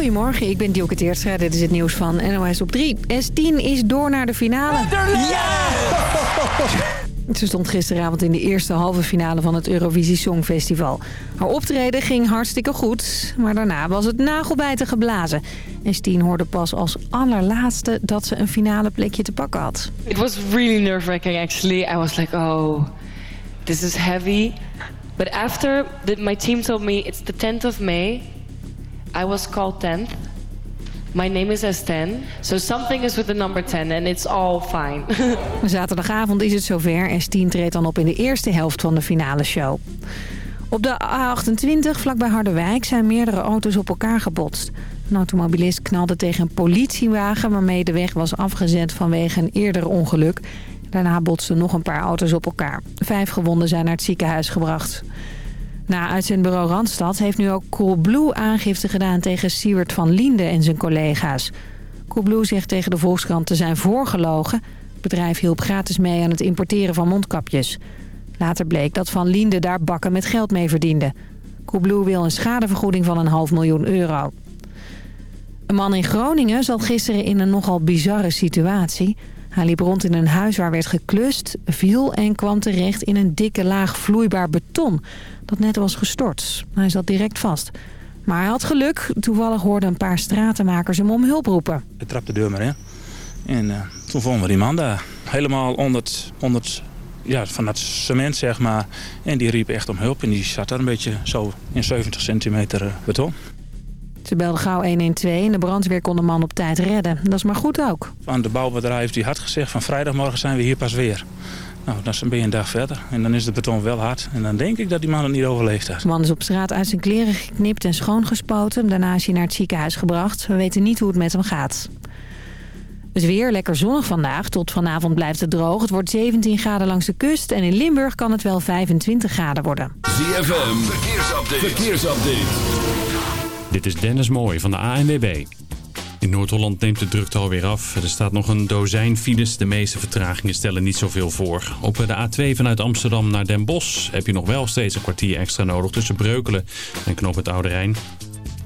Goedemorgen, ik ben Dielke Teertstra. Dit is het nieuws van NOS op 3. S10 is door naar de finale. Ja! Ze stond gisteravond in de eerste halve finale van het Eurovisie Songfestival. Haar optreden ging hartstikke goed, maar daarna was het nagelbijten geblazen. S10 hoorde pas als allerlaatste dat ze een finale plekje te pakken had. It was really nerve-wracking actually. I was like, oh, this is heavy. But after the, my team told me it's the 10th of May, I was called 10th. My name is S10, so something is with the number 10 and it's all fine. Zaterdagavond is het zover. S10 treedt dan op in de eerste helft van de finale show. Op de A28 vlakbij Harderwijk zijn meerdere auto's op elkaar gebotst. Een automobilist knalde tegen een politiewagen waarmee de weg was afgezet vanwege een eerder ongeluk. Daarna botsten nog een paar auto's op elkaar. Vijf gewonden zijn naar het ziekenhuis gebracht. Na uitzendbureau Randstad heeft nu ook Coolblue aangifte gedaan tegen Siewert van Liende en zijn collega's. Coolblue zegt tegen de Volkskrant te zijn voorgelogen. Het bedrijf hielp gratis mee aan het importeren van mondkapjes. Later bleek dat Van Liende daar bakken met geld mee verdiende. Coolblue wil een schadevergoeding van een half miljoen euro. Een man in Groningen zat gisteren in een nogal bizarre situatie. Hij liep rond in een huis waar werd geklust, viel en kwam terecht in een dikke laag vloeibaar beton dat net was gestort. Hij zat direct vast. Maar hij had geluk. Toevallig hoorden een paar stratenmakers hem om hulp roepen. Hij trapte de deur maar in. En uh, toen vonden we die man daar. Helemaal onder onder ja, van het cement, zeg maar. En die riep echt om hulp. En die zat daar een beetje zo in 70 centimeter eh, beton. Ze belden gauw 112 en de brandweer kon de man op tijd redden. Dat is maar goed ook. Van de bouwbedrijf die had gezegd van vrijdagmorgen zijn we hier pas weer. Nou, dan ben je een dag verder en dan is de beton wel hard. En dan denk ik dat die man het niet overleefd heeft. De man is op straat uit zijn kleren geknipt en schoongespoten. Daarna is hij naar het ziekenhuis gebracht. We weten niet hoe het met hem gaat. Het weer lekker zonnig vandaag. Tot vanavond blijft het droog. Het wordt 17 graden langs de kust. En in Limburg kan het wel 25 graden worden. ZFM, verkeersupdate. verkeersupdate. Dit is Dennis Mooij van de ANWB. In Noord-Holland neemt de drukte alweer af. Er staat nog een dozijn files. De meeste vertragingen stellen niet zoveel voor. Op de A2 vanuit Amsterdam naar Den Bosch heb je nog wel steeds een kwartier extra nodig tussen Breukelen en Knoop het Oude Rijn.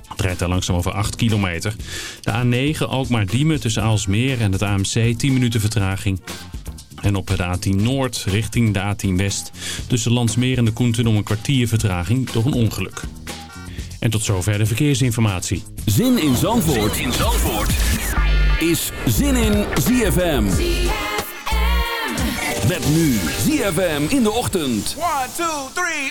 Het rijdt daar langzaam over 8 kilometer. De A9 Alkmaar-Diemen tussen Aalsmeer en het AMC 10 minuten vertraging. En op de A10 Noord richting de A10 West tussen Landsmeer en de Koenten om een kwartier vertraging door een ongeluk. En tot zover de verkeersinformatie. Zin in Zandvoort, zin in Zandvoort. is Zin in ZFM. ZFM. Met nu ZFM in de ochtend. 1, 2, 3,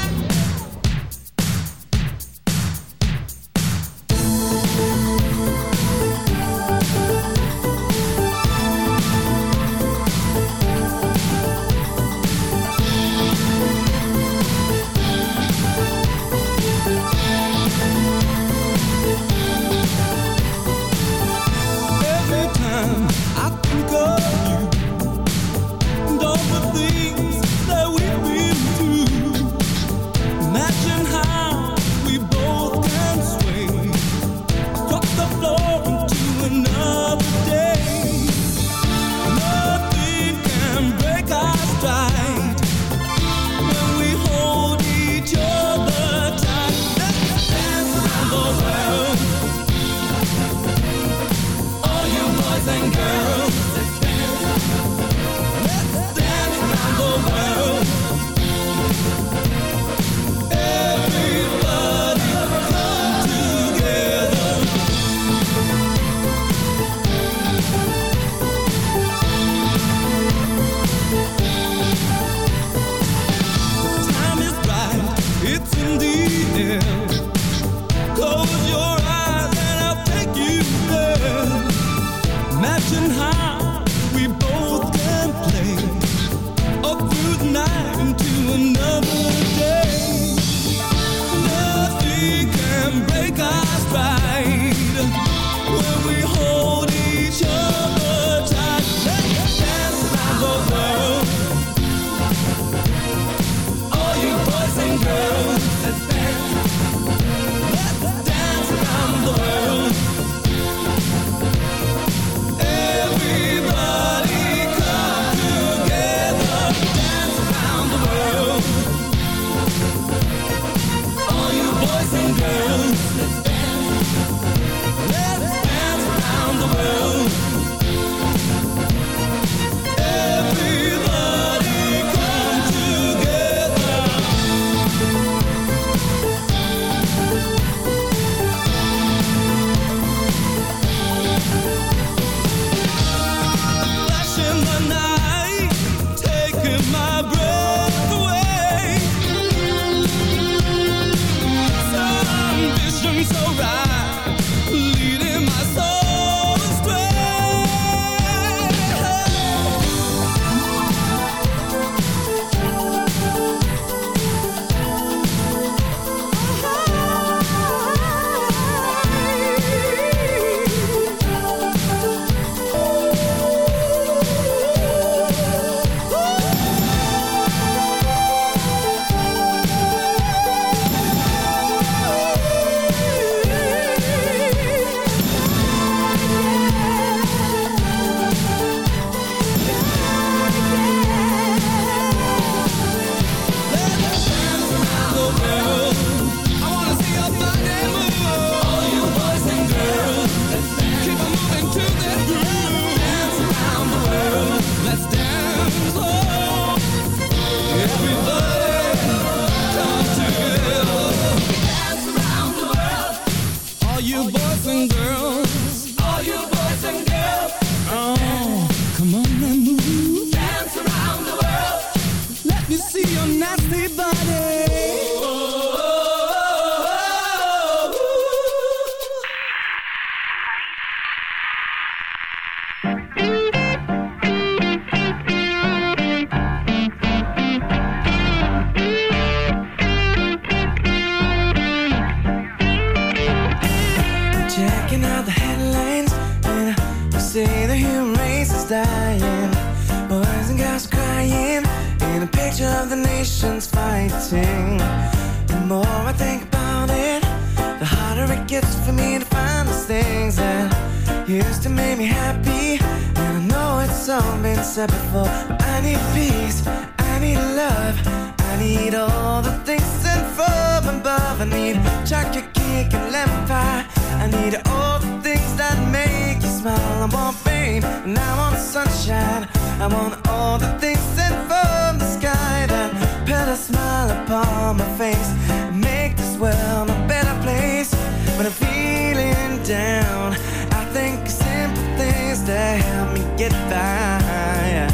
high.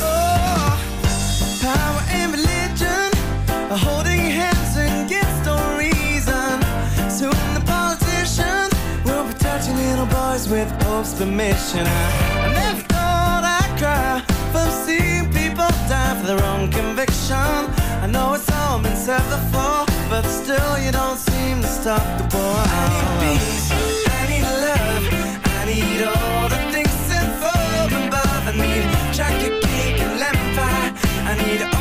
Oh, power and religion are holding hands against no reason. when the politicians will be touching little boys with Pope's permission. I never thought I'd cry from seeing people die for their own conviction. I know it's all been said before, but still you don't seem to stop the boy. I cake and lemon pie. I need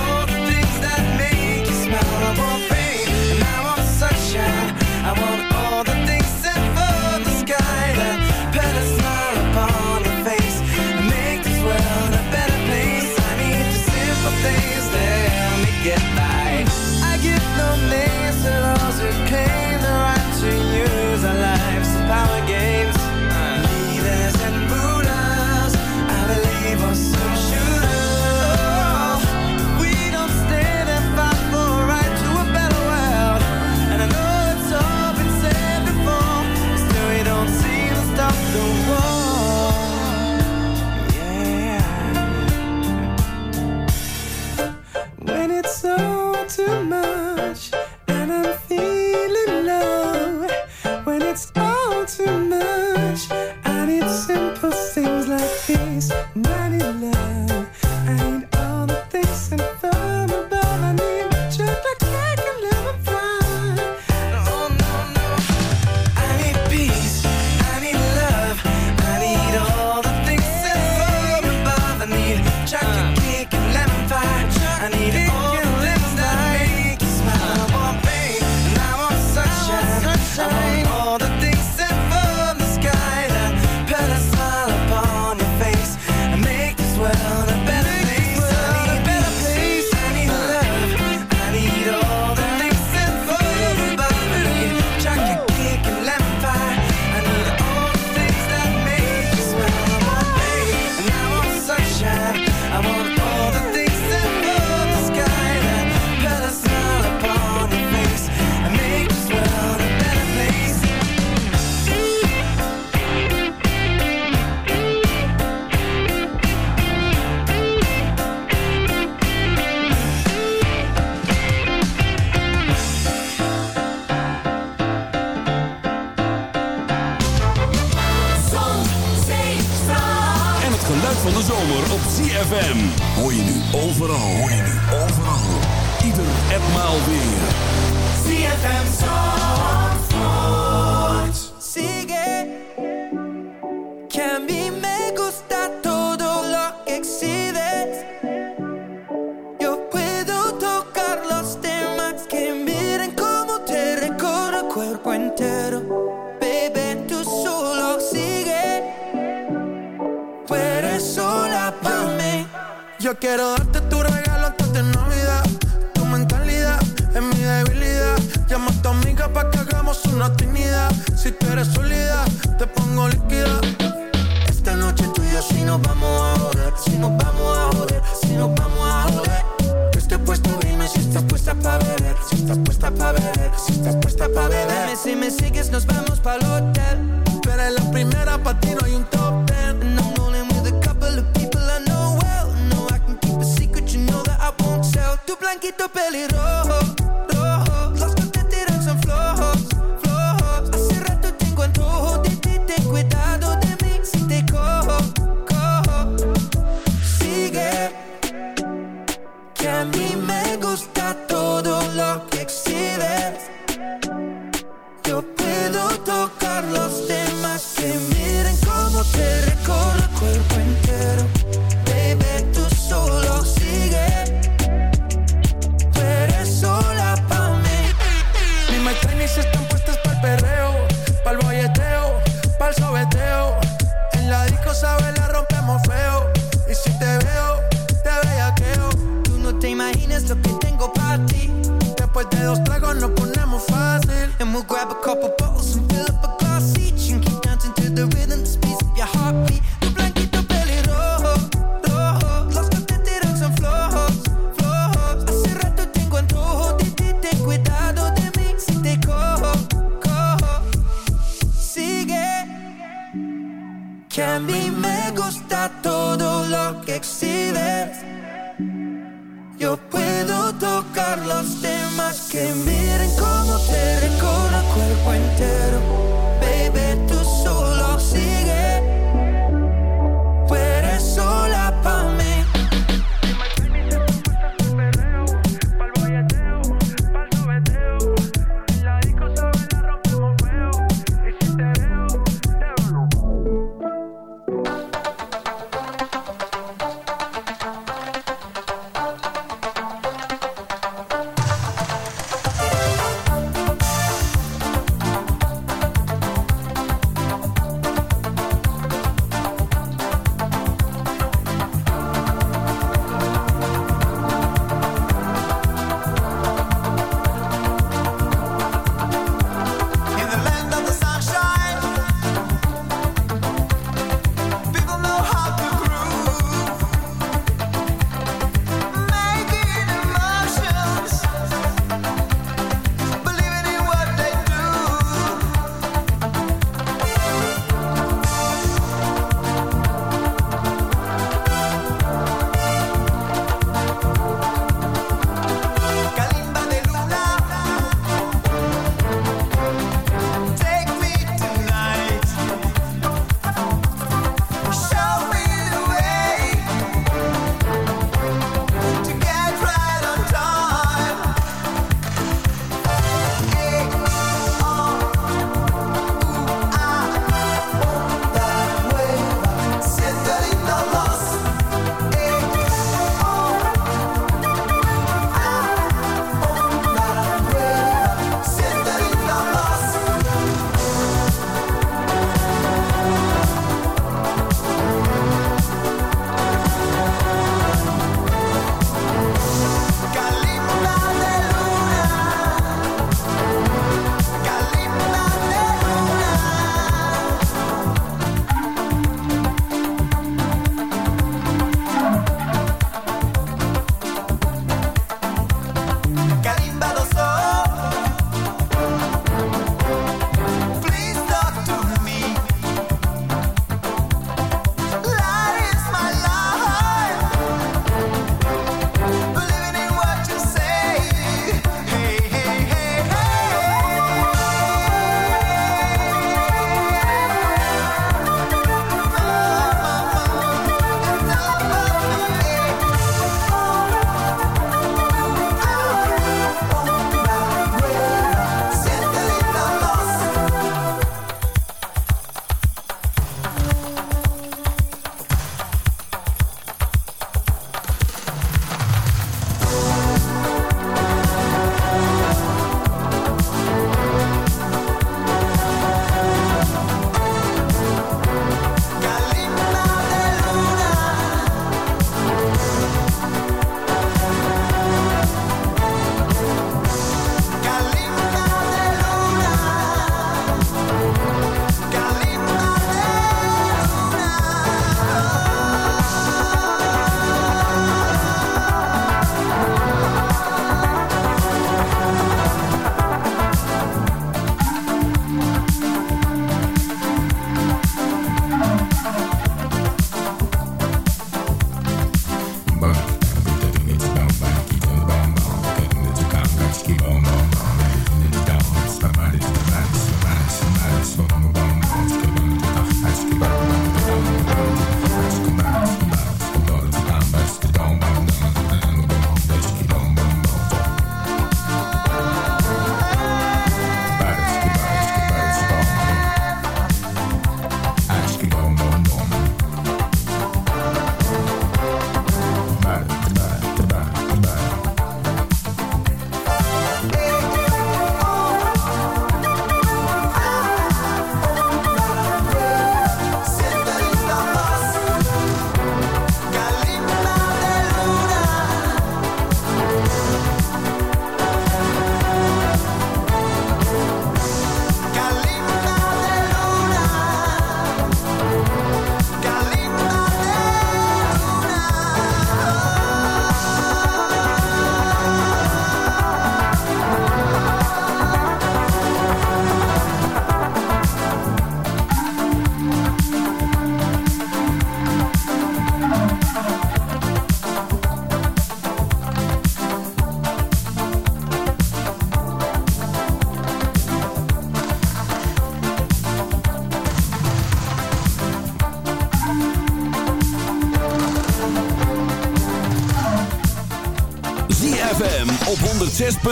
blanquito pelirrojo,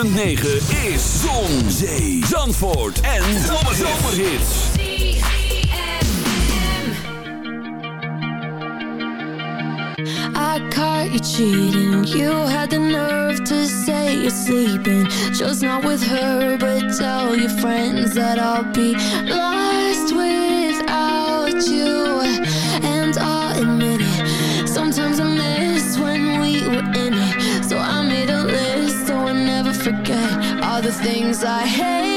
106.9 is Zon, Zee, Zandvoort en Zomerhits. I caught you cheating, you had the nerve to say you're sleeping Just not with her, but tell your friends that I'll be lying things I hate.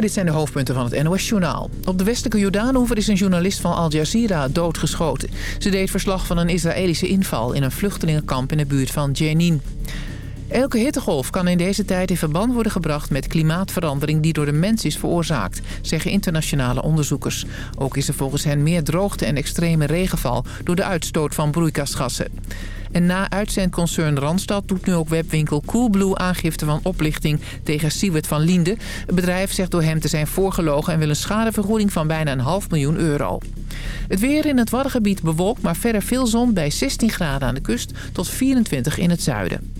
Dit zijn de hoofdpunten van het NOS-journaal. Op de westelijke Jordaanhoever is een journalist van Al Jazeera doodgeschoten. Ze deed verslag van een Israëlische inval in een vluchtelingenkamp in de buurt van Jenin. Elke hittegolf kan in deze tijd in verband worden gebracht met klimaatverandering die door de mens is veroorzaakt, zeggen internationale onderzoekers. Ook is er volgens hen meer droogte en extreme regenval door de uitstoot van broeikasgassen. En na uitzendconcern Randstad doet nu ook webwinkel Coolblue aangifte van oplichting tegen Siewert van Liende. Het bedrijf zegt door hem te zijn voorgelogen en wil een schadevergoeding van bijna een half miljoen euro. Het weer in het Waddengebied bewolkt, maar verder veel zon bij 16 graden aan de kust tot 24 in het zuiden.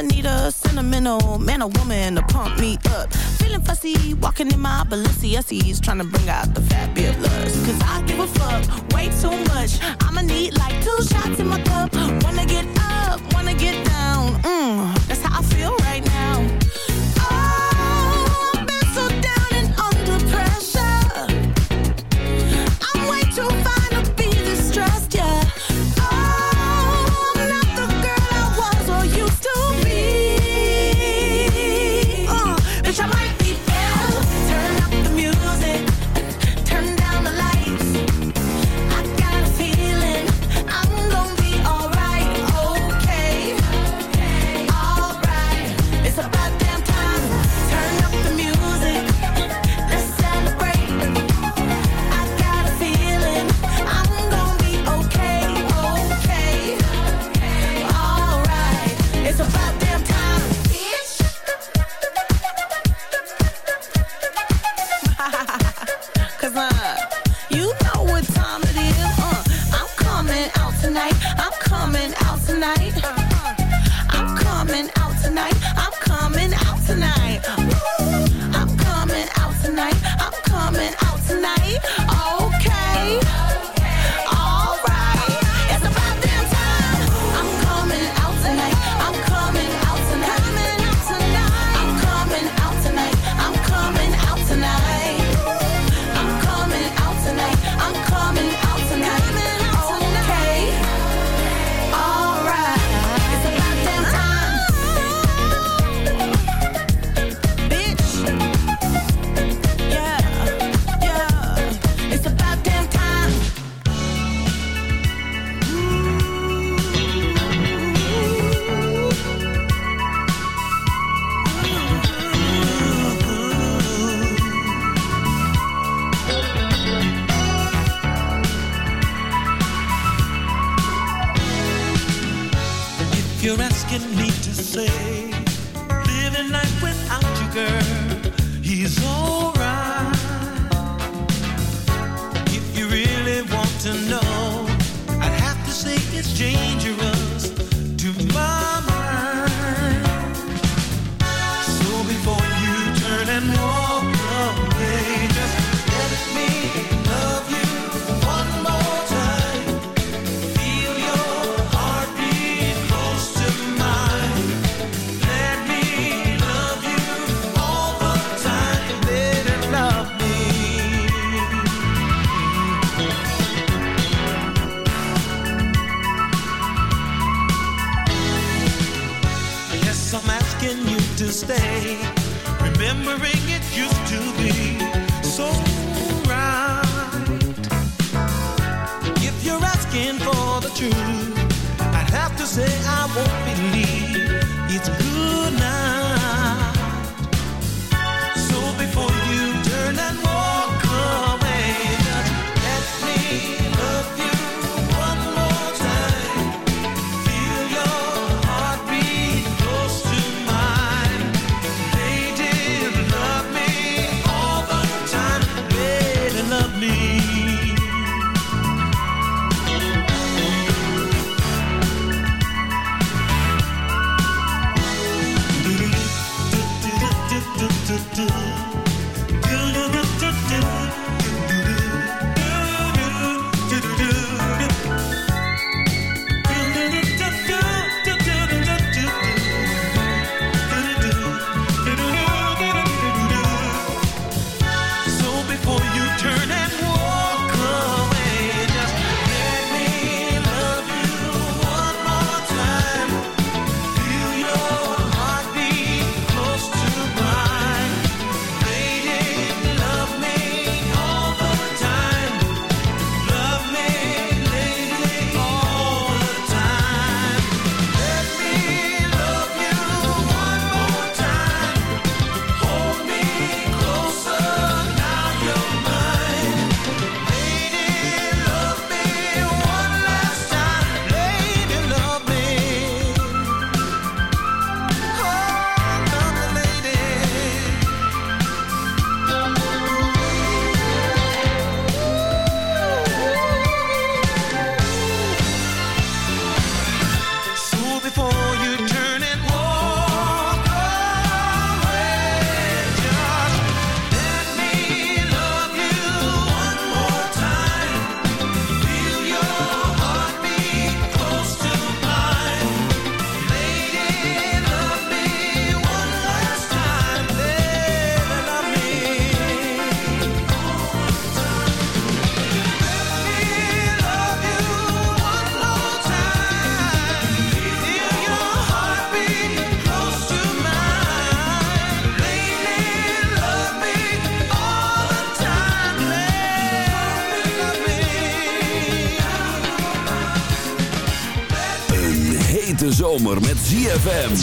I'ma need a sentimental man or woman to pump me up. Feeling fussy, walking in my Balenciennes, trying to bring out the fabulous. 'Cause I give a fuck way too much. I'ma need like two shots in my cup. Wanna get up, wanna get down. Mmm, that's how I feel right now. Hete zomer met ZFM.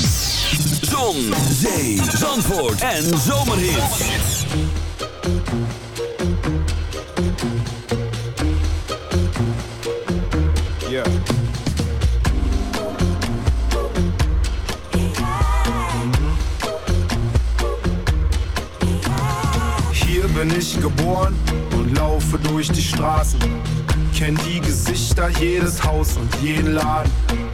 Zon, zee, zandvoort en zomerhits. Yeah. Hier bin ich geboren und laufe durch die Straßen. Kenn die Gesichter, jedes Haus und jeden Laden.